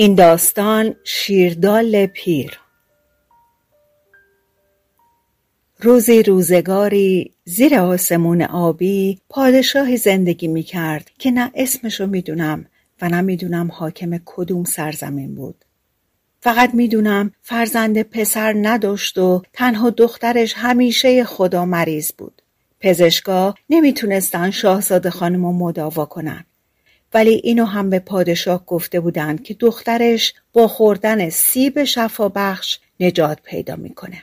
این داستان شیردال پیر روزی روزگاری زیر آسمون آبی پادشاهی زندگی می کرد که نه اسمشو می‌دونم و نه می‌دونم حاکم کدوم سرزمین بود. فقط می‌دونم فرزند پسر نداشت و تنها دخترش همیشه خدا مریض بود. پزشکا نمی‌تونستن شاهزاده خانم رو مداوا کنن. ولی اینو هم به پادشاه گفته بودند که دخترش با خوردن سیب شفابخش نجات پیدا می‌کنه.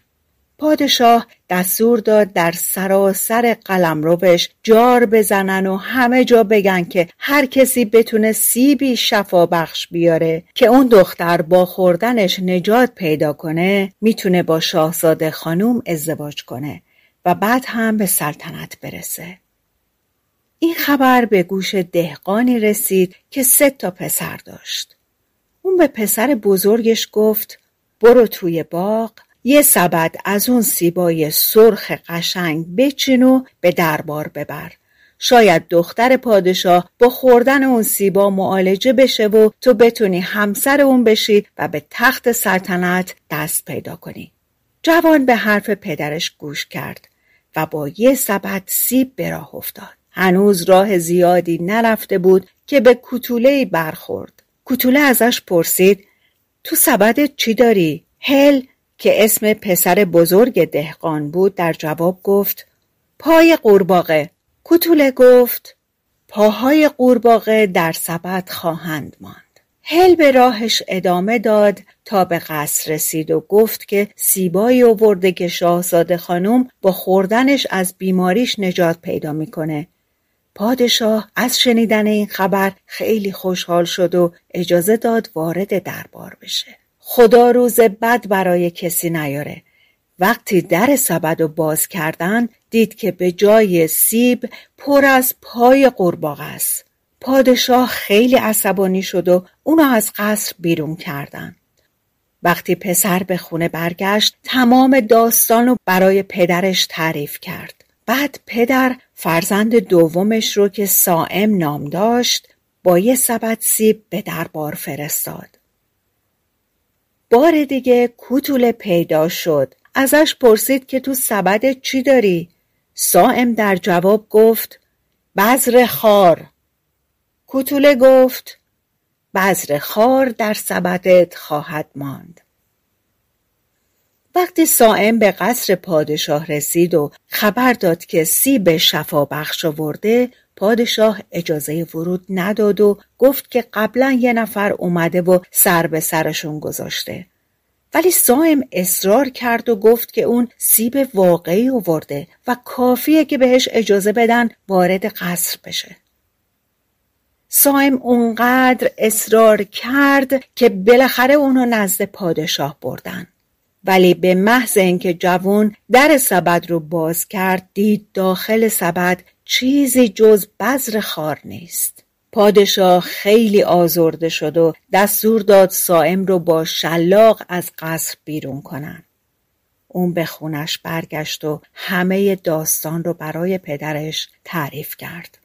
پادشاه دستور داد در سراسر قلمروش جار بزنن و همه جا بگن که هر کسی بتونه سیبی شفابخش بیاره که اون دختر با خوردنش نجات پیدا کنه می‌تونه با شاهزاده خانوم ازدواج کنه و بعد هم به سلطنت برسه. این خبر به گوش دهقانی رسید که سه تا پسر داشت. اون به پسر بزرگش گفت برو توی باغ یه سبد از اون سیبای سرخ قشنگ بچین و به دربار ببر. شاید دختر پادشاه با خوردن اون سیبا معالجه بشه و تو بتونی همسر اون بشی و به تخت سلطنت دست پیدا کنی. جوان به حرف پدرش گوش کرد و با یه سبد سیب به راه افتاد. هنوز راه زیادی نرفته بود که به کتوله برخورد. کتوله ازش پرسید تو سبدت چی داری؟ هل که اسم پسر بزرگ دهقان بود در جواب گفت پای قورباغه کتوله گفت پاهای قورباغه در سبد خواهند ماند هل به راهش ادامه داد تا به قصر رسید و گفت که سیبایی آورده که شاهزاده خانم با خوردنش از بیماریش نجات پیدا می‌کنه پادشاه از شنیدن این خبر خیلی خوشحال شد و اجازه داد وارد دربار بشه. خدا روز بد برای کسی نیاره. وقتی در سبد و باز کردن دید که به جای سیب پر از پای قورباغه است. پادشاه خیلی عصبانی شد و اونو از قصر بیرون کردن. وقتی پسر به خونه برگشت تمام داستان رو برای پدرش تعریف کرد. بعد پدر فرزند دومش رو که سائم نام داشت با یه سبد سیب به دربار فرستاد. بار دیگه کوتوله پیدا شد. ازش پرسید که تو سبد چی داری؟ سائم در جواب گفت بذر خار. کوتوله گفت بذر خار در سبدت خواهد ماند. وقتی سائم به قصر پادشاه رسید و خبر داد که سیب شفا بخش آورده پادشاه اجازه ورود نداد و گفت که قبلا یه نفر اومده و سر به سرشون گذاشته. ولی سائم اصرار کرد و گفت که اون سیب واقعی آورده و کافیه که بهش اجازه بدن وارد قصر بشه. سائم اونقدر اصرار کرد که بالاخره اونو نزد پادشاه بردن. ولی به محض اینکه جوون در سبد رو باز کرد دید داخل سبد چیزی جز بذر خار نیست. پادشاه خیلی آزرده شد و دستور داد سائم رو با شلاق از قصر بیرون کنن. اون به خونش برگشت و همه داستان رو برای پدرش تعریف کرد.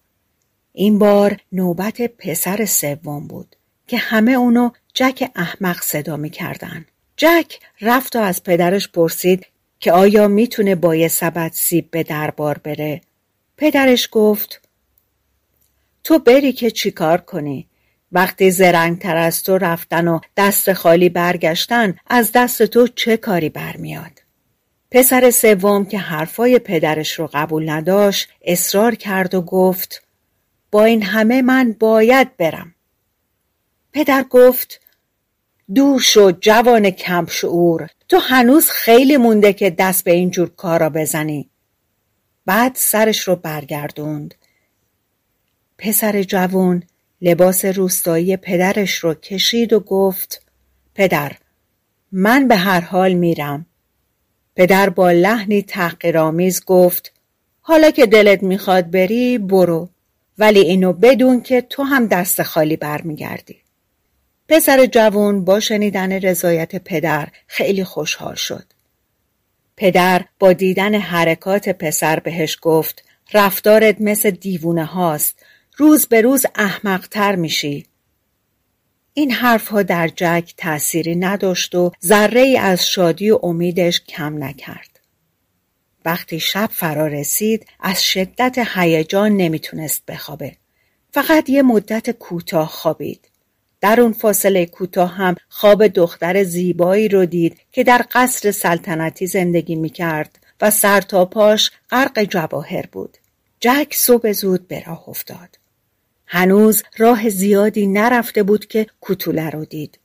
این بار نوبت پسر سوم بود که همه اونو جک احمق صدا می‌کردن. جک رفت و از پدرش پرسید که آیا می‌تونه با یه سبد سیب به دربار بره. پدرش گفت تو بری که چیکار کنی؟ وقتی زرنگتر از تو رفتن و دست خالی برگشتن از دست تو چه کاری برمیاد؟ پسر سوم که حرفای پدرش رو قبول نداشت اصرار کرد و گفت با این همه من باید برم. پدر گفت دور شو جوان کم شعور. تو هنوز خیلی مونده که دست به اینجور کارا بزنی. بعد سرش رو برگردوند. پسر جوان لباس روستایی پدرش رو کشید و گفت پدر من به هر حال میرم. پدر با لحنی تحقیرآمیز گفت حالا که دلت می‌خواد بری برو. ولی اینو بدون که تو هم دست خالی برمیگردی. پسر جوان با شنیدن رضایت پدر خیلی خوشحال شد پدر با دیدن حرکات پسر بهش گفت رفتارت مثل دیوونه هاست روز به روز احمقتر میشی این حرفها در جک تأثیری نداشت و ذره ای از شادی و امیدش کم نکرد. وقتی شب فرا رسید از شدت هیجان نمی‌تونست بخوابه. فقط یه مدت کوتاه خوابید. در اون فاصله کوتاه هم خواب دختر زیبایی رو دید که در قصر سلطنتی زندگی می‌کرد و سر تا پاش غرق جواهر بود. جک صبح زود به راه افتاد. هنوز راه زیادی نرفته بود که کوتوله رو دید.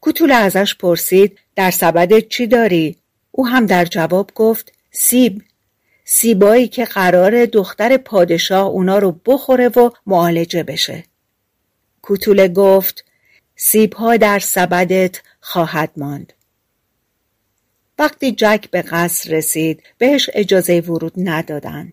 کوتوله ازش پرسید در سبدت چی داری؟ او هم در جواب گفت سیب. سیبایی که قرار دختر پادشاه اونا رو بخوره و معالجه بشه. کوتوله گفت سیبها در سبدت خواهد ماند. وقتی جک به قصر رسید بهش اجازه ورود ندادند.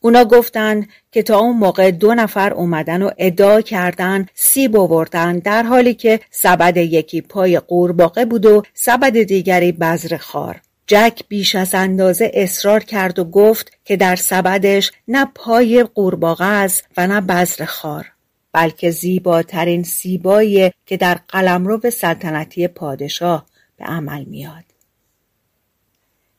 اونا گفتن که تا اون موقع دو نفر اومدن و ادعا کردن سیب آوردن در حالی که سبد یکی پای قورباغه بود و سبد دیگری بذر خار. جک بیش از اندازه اصرار کرد و گفت که در سبدش نه پای قورباغه است و نه بذر خار بلکه زیباترین سیبایی که در قلمرو سلطنتی پادشاه به عمل میاد.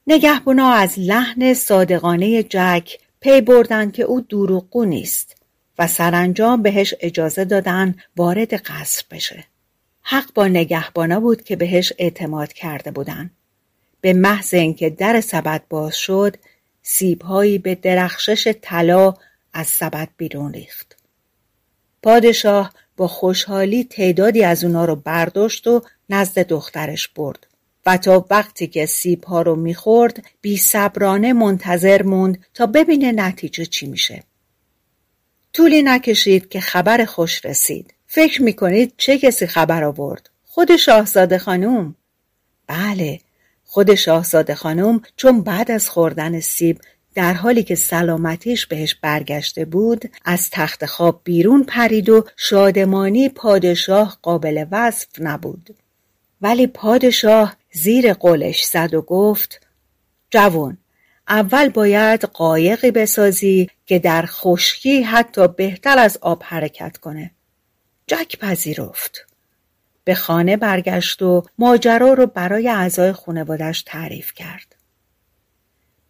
نگهبونا از لحن صادقانه جک پی بردن که او دروغگو نیست و سرانجام بهش اجازه دادن وارد قصر بشه. حق با نگهبانا بود که بهش اعتماد کرده بودن. به محض اینکه در سبد باز شد سیبهایی به درخشش طلا از سبد بیرون ریخت. پادشاه با خوشحالی تعدادی از اونا رو برداشت و نزد دخترش برد. و تا وقتی که سیب ها رو می‌خورد بی صبرانه منتظر موند تا ببینه نتیجه چی میشه. طولی نکشید که خبر خوش رسید. فکر می‌کنید چه کسی خبر آورد؟ خود شاهزاده خانوم. بله، خود شاهزاده خانم چون بعد از خوردن سیب در حالی که سلامتیش بهش برگشته بود از تخت خواب بیرون پرید و شادمانی پادشاه قابل وصف نبود. ولی پادشاه زیر قولش زد و گفت جوان اول باید قایقی بسازی که در خشکی حتی بهتر از آب حرکت کنه. جک پذیرفت. به خانه برگشت و ماجرا رو برای اعضای خانوادش تعریف کرد.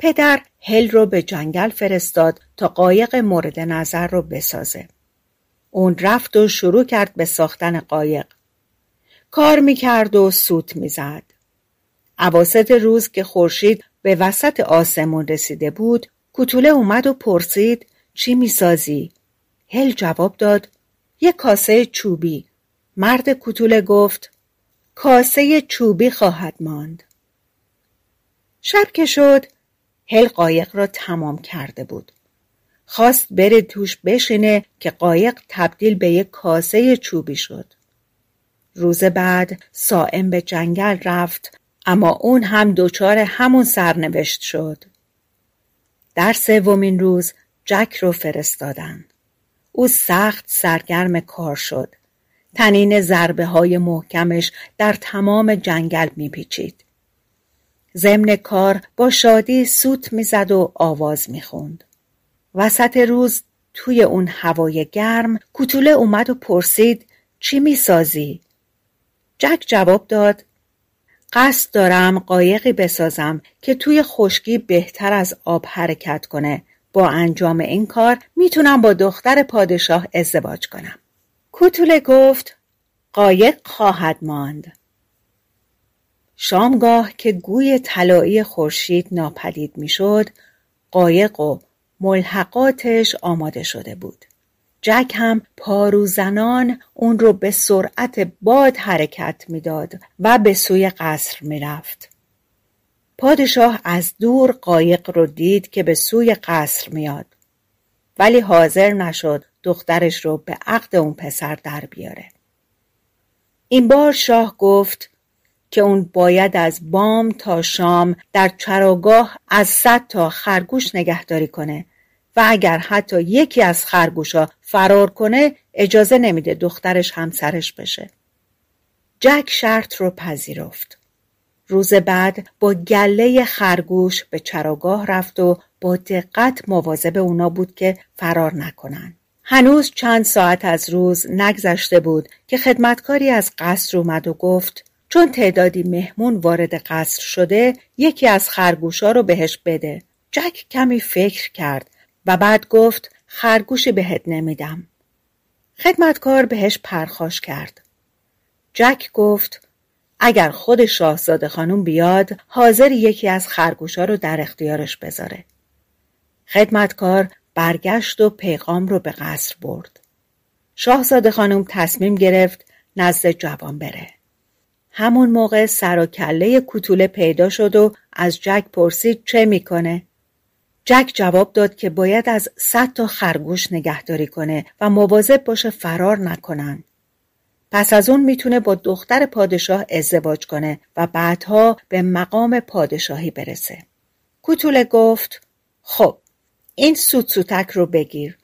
پدر هل رو به جنگل فرستاد تا قایق مورد نظر رو بسازه. اون رفت و شروع کرد به ساختن قایق. کار می‌کرد و سوت می‌زد. عواست روز که خورشید به وسط آسمون رسیده بود کوتوله اومد و پرسید چی می‌سازی؟ هل جواب داد یه کاسه چوبی مرد کوتوله گفت کاسه چوبی خواهد ماند شب که شد هل قایق را تمام کرده بود خواست بره توش بشینه که قایق تبدیل به یک کاسه چوبی شد روز بعد سائم به جنگل رفت اما اون هم دچار همون سرنوشت شد. در سومین روز جک رو فرستادن. او سخت سرگرم کار شد. تنین ضربه های محکمش در تمام جنگل میپیچید. ضمن کار با شادی سوت می‌زد و آواز می‌خوند. وسط روز توی اون هوای گرم کوتوله اومد و پرسید چی می‌سازی؟ جک جواب داد قصد دارم قایقی بسازم که توی خشکی بهتر از آب حرکت کنه. با انجام این کار می‌تونم با دختر پادشاه ازدواج کنم. کوتوله گفت قایق خواهد ماند. شامگاه که گوی طلایی خورشید ناپدید می‌شد، قایق و ملحقاتش آماده شده بود. جک هم پاروزنان اون رو به سرعت باد حرکت می‌داد و به سوی قصر می‌رفت. پادشاه از دور قایق رو دید که به سوی قصر میاد. ولی حاضر نشد دخترش رو به عقد اون پسر در بیاره. این بار شاه گفت که اون باید از بام تا شام در چراگاه از صد تا خرگوش نگهداری کنه و اگر حتی یکی از خرگوشا فرار کنه اجازه نمیده دخترش همسرش بشه. جک شرط رو پذیرفت. روز بعد با گله خرگوش به چراگاه رفت و با دقت مواظب اونا بود که فرار نکنن. هنوز چند ساعت از روز نگذشته بود که خدمتکاری از قصر اومد و گفت چون تعدادی مهمون وارد قصر شده یکی از خرگوشا رو بهش بده. جک کمی فکر کرد و بعد گفت خرگوشی بهت نمیدم. خدمتکار بهش پرخاش کرد. جک گفت اگر خود شاهزاده خانم بیاد حاضر یکی از خرگوشا رو در اختیارش بذاره. خدمتکار برگشت و پیغام رو به قصر برد. شاهزاده خانم تصمیم گرفت نزد جوان بره. همون موقع سر و کله کوتوله پیدا شد و از جک پرسید چه می‌کنه؟ جک جواب داد که باید از صد تا خرگوش نگهداری کنه و مواظب باشه فرار نکنن. پس از اون می‌تونه با دختر پادشاه ازدواج کنه و بعدها به مقام پادشاهی برسه. کوتوله گفت خب این سوت سوتک رو بگیر.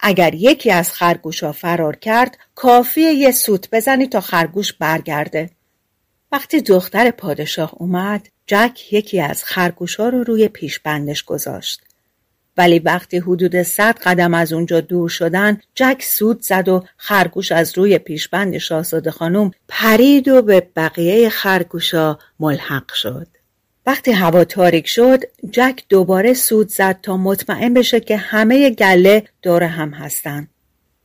اگر یکی از خرگوشا فرار کرد کافیه یه سوت بزنی تا خرگوش برگرده. وقتی دختر پادشاه اومد جک یکی از خرگوشا رو روی پیشبندش گذاشت. ولی وقتی حدود صد قدم از اونجا دور شدن جک سود زد و خرگوش از روی پیشبند شاهزاده خانم پرید و به بقیه خرگوشا ملحق شد. وقتی هوا تاریک شد جک دوباره سود زد تا مطمئن بشه که همه گله دور هم هستن.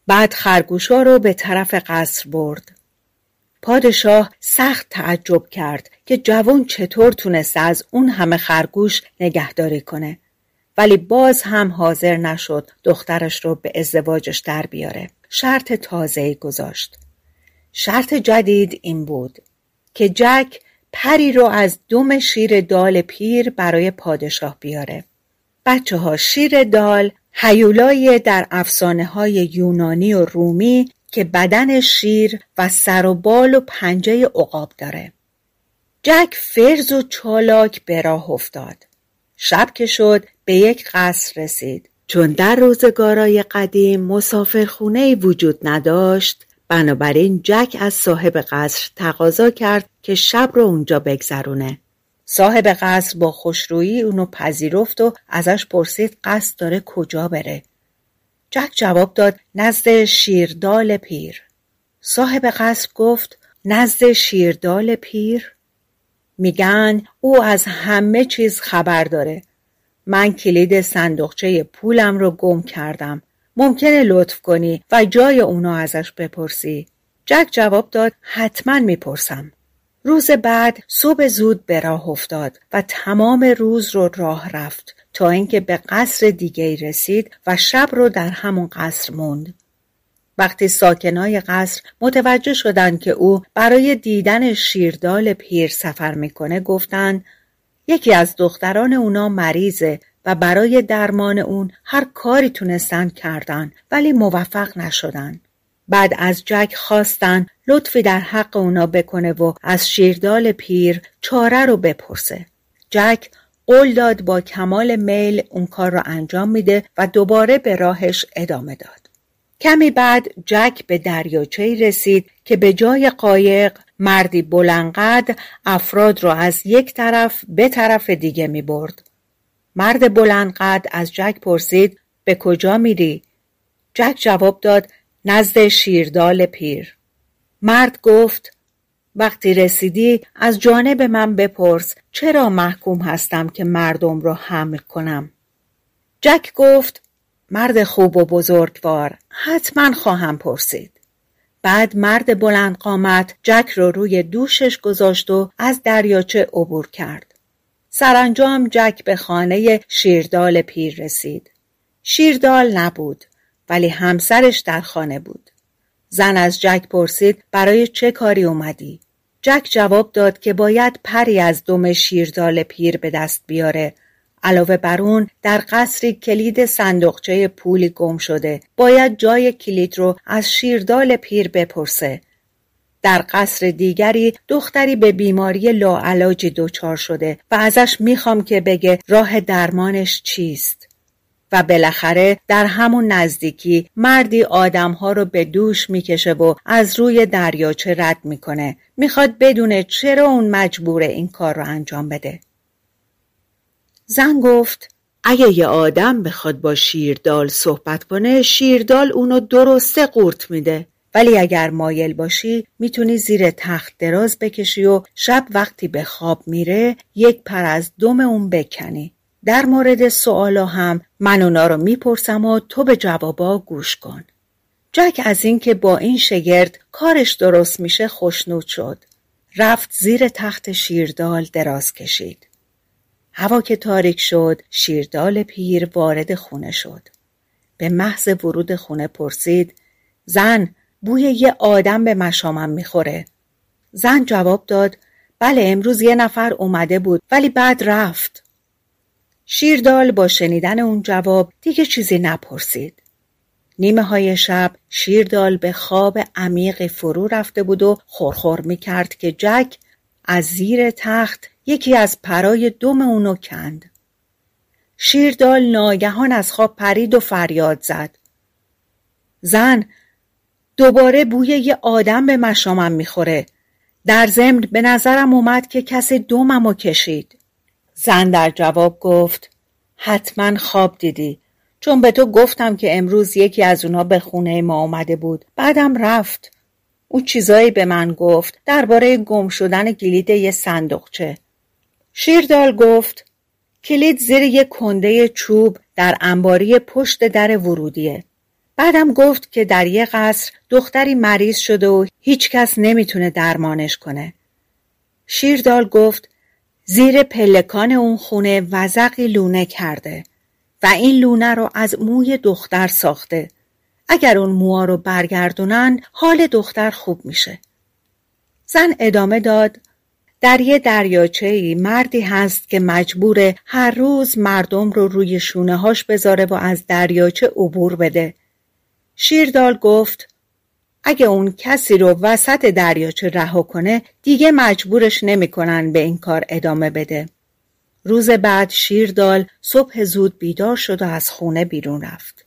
بعد خرگوشا رو به طرف قصر برد. پادشاه سخت تعجب کرد که جوان چطور تونسته از اون همه خرگوش نگهداری کنه. ولی باز هم حاضر نشد دخترش رو به ازدواجش در بیاره. شرط تازه گذاشت. شرط جدید این بود که جک پری رو از دم شیر دال پیر برای پادشاه بیاره. بچه ها شیر دال هیولای در افسانه های یونانی و رومی که بدن شیر و سر و بال و پنجه عقاب داره. جک فرز و چالاک به راه افتاد. شب که شد به یک قصر رسید. چون در روزگارای قدیم مسافرخونه وجود نداشت بنابراین جک از صاحب قصر تقاضا کرد که شب رو اونجا بگذرونه. صاحب قصر با خوشرویی اونو پذیرفت و ازش پرسید قصد داره کجا بره. جک جواب داد نزد شیردال پیر. صاحب قصر گفت نزد شیردال پیر؟ میگن او از همه چیز خبر داره. من کلید صندوقچه پولم رو گم کردم. ممکنه لطف کنی و جای اونا ازش بپرسی. جک جواب داد حتما می‌پرسم. روز بعد صبح زود به راه افتاد و تمام روز رو راه رفت تا اینکه به قصر دیگه رسید و شب رو در همون قصر موند. وقتی ساکنای قصر متوجه شدند که او برای دیدن شیردال پیر سفر می‌کنه گفتند یکی از دختران اونا مریضه و برای درمان اون هر کاری تونستن کردن ولی موفق نشدن. بعد از جک خواستن لطفی در حق اونا بکنه و از شیردال پیر چاره رو بپرسه. جک قول داد با کمال میل اون کار رو انجام میده و دوباره به راهش ادامه داد. کمی بعد جک به دریاچه رسید که به جای قایق مردی بلنقد افراد را از یک طرف به طرف دیگه می برد. مرد بلندقد از جک پرسید به کجا میری؟ جک جواب داد نزد شیردال پیر. مرد گفت وقتی رسیدی از جانب من بپرس چرا محکوم هستم که مردم را حمل کنم؟ جک گفت مرد خوب و بزرگوار حتما خواهم پرسید. بعد مرد بلند قامت جک را روی دوشش گذاشت و از دریاچه عبور کرد. سرانجام جک به خانه شیردال پیر رسید. شیردال نبود ولی همسرش در خانه بود. زن از جک پرسید برای چه کاری اومدی؟ جک جواب داد که باید پری از دم شیردال پیر به دست بیاره علاوه بر اون در قصری کلید صندوقچه پولی گم شده باید جای کلید رو از شیردال پیر بپرسه در قصر دیگری دختری به بیماری لاعلاجی دچار شده و ازش می‌خوام که بگه راه درمانش چیست و بالاخره در همون نزدیکی مردی آدمها رو به دوش می‌کشه و از روی دریاچه رد می‌کنه. می‌خواد بدونه چرا اون مجبوره این کار رو انجام بده. زن گفت اگه یه آدم بخواد با شیردال صحبت کنه شیردال اونو درسته قورت میده. ولی اگر مایل باشی می‌تونی زیر تخت دراز بکشی و شب وقتی به خواب میره یک پر از دم اون بکنی. در مورد سوالا هم من اونا رو می‌پرسم و تو به جوابا گوش کن. جک از اینکه با این شگرد کارش درست میشه خوشنود شد. رفت زیر تخت شیردال دراز کشید. هوا که تاریک شد شیردال پیر وارد خونه شد. به محض ورود خونه پرسید زن بوی یه آدم به مشامم می‌خوره. زن جواب داد بله امروز یه نفر اومده بود ولی بعد رفت. شیردال با شنیدن اون جواب دیگه چیزی نپرسید نیمه های شب شیردال به خواب عمیقی فرو رفته بود و خورخور می‌کرد که جک از زیر تخت یکی از پرای دم اونو کند. شیردال ناگهان از خواب پرید و فریاد زد. زن دوباره بوی یه آدم به مشامم می‌خوره. در ضمن به نظرم اومد که کسی دوممو کشید. زن در جواب گفت حتما خواب دیدی چون به تو گفتم که امروز یکی از اونا به خونه ما آمده بود بعدم رفت او چیزایی به من گفت درباره گم شدن کلید یه صندوقچه شیردال گفت کلید زیر یک کنده چوب در انباری پشت در ورودیه. بعدم گفت که در یه قصر دختری مریض شده و هیچکس نمی‌تونه درمانش کنه. شیردال گفت زیر پلکان اون خونه وزقی لونه کرده و این لونه رو از موی دختر ساخته. اگر اون موها رو برگردونن حال دختر خوب میشه. زن ادامه داد در یه دریاچه مردی هست که مجبور هر روز مردم رو روی شونه هاش بذاره و از دریاچه عبور بده. شیردال گفت اگه اون کسی رو وسط دریاچه رها کنه دیگه مجبورش نمی‌کنن به این کار ادامه بده. روز بعد شیردال صبح زود بیدار شد و از خونه بیرون رفت.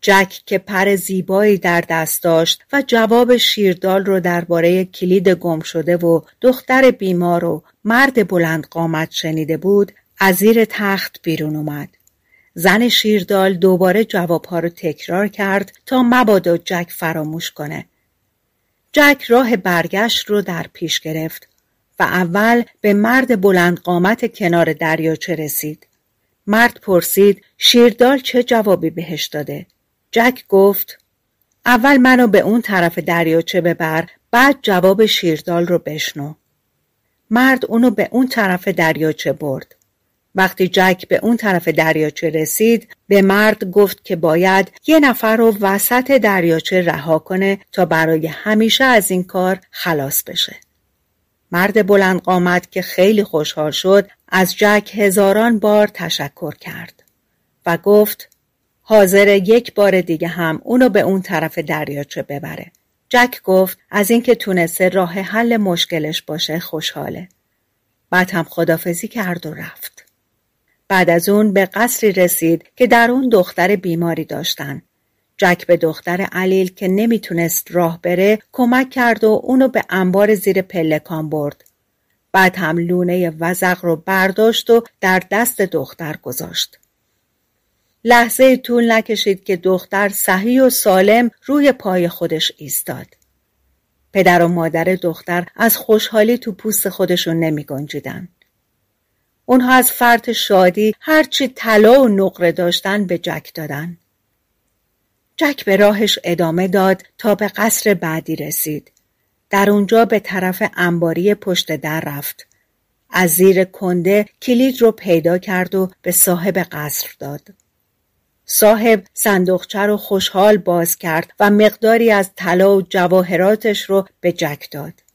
جک که پر زیبایی در دست داشت و جواب شیردال رو درباره کلید گم شده و دختر بیمار و مرد بلند قامت شنیده بود از زیر تخت بیرون اومد. زن شیردال دوباره جوابها رو تکرار کرد تا مبادا جک فراموش کنه. جک راه برگشت رو در پیش گرفت و اول به مرد بلند قامت کنار دریاچه رسید. مرد پرسید شیردال چه جوابی بهش داده؟ جک گفت اول منو به اون طرف دریاچه ببر بعد جواب شیردال رو بشنو. مرد اونو به اون طرف دریاچه برد. وقتی جک به اون طرف دریاچه رسید به مرد گفت که باید یه نفر رو وسط دریاچه رها کنه تا برای همیشه از این کار خلاص بشه. مرد بلند قامت که خیلی خوشحال شد از جک هزاران بار تشکر کرد و گفت حاضر یک بار دیگه هم اونو به اون طرف دریاچه ببره. جک گفت از اینکه تونسته راه حل مشکلش باشه خوشحاله. بعد هم خدافزی کرد و رفت. بعد از اون به قصری رسید که در اون دختر بیماری داشتن. جک به دختر علیل که نمی‌تونست راه بره کمک کرد و اونو به انبار زیر پلکان برد. بعد هم لونه وزق رو برداشت و در دست دختر گذاشت. لحظه طول نکشید که دختر صحیح و سالم روی پای خودش ایستاد. پدر و مادر دختر از خوشحالی تو پوست خودشون نمی گنجیدن. اونها از فرط شادی هرچی طلا و نقره داشتن به جک دادن. جک به راهش ادامه داد تا به قصر بعدی رسید. در اونجا به طرف انباری پشت در رفت. از زیر کنده کلید رو پیدا کرد و به صاحب قصر داد. صاحب صندوقچه رو خوشحال باز کرد و مقداری از طلا و جواهراتش رو به جک داد.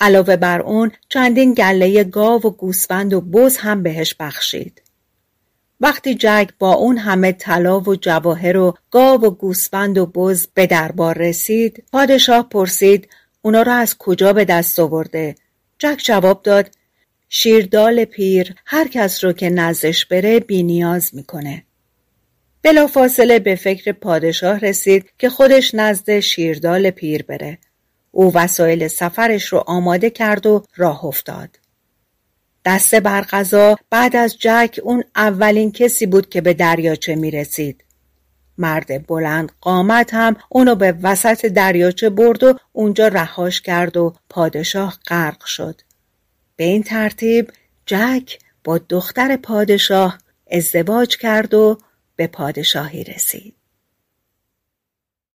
علاوه بر اون چندین گله گاو و گوسفند و بز هم بهش بخشید. وقتی جک با اون همه طلا و جواهر و گاو و گوسفند و بز به دربار رسید پادشاه پرسید اونا را از کجا به دست آورده؟ جک جواب داد شیردال پیر هر کس رو که نزدش بره بینیاز می‌کنه. بلافاصله به فکر پادشاه رسید که خودش نزد شیردال پیر بره. او وسایل سفرش رو آماده کرد و راه افتاد دسته بر غذا بعد از جک اون اولین کسی بود که به دریاچه می رسید. مرد بلند قامت هم اونو به وسط دریاچه برد و اونجا رهاش کرد و پادشاه غرق شد. به این ترتیب جک با دختر پادشاه ازدواج کرد و به پادشاهی رسید.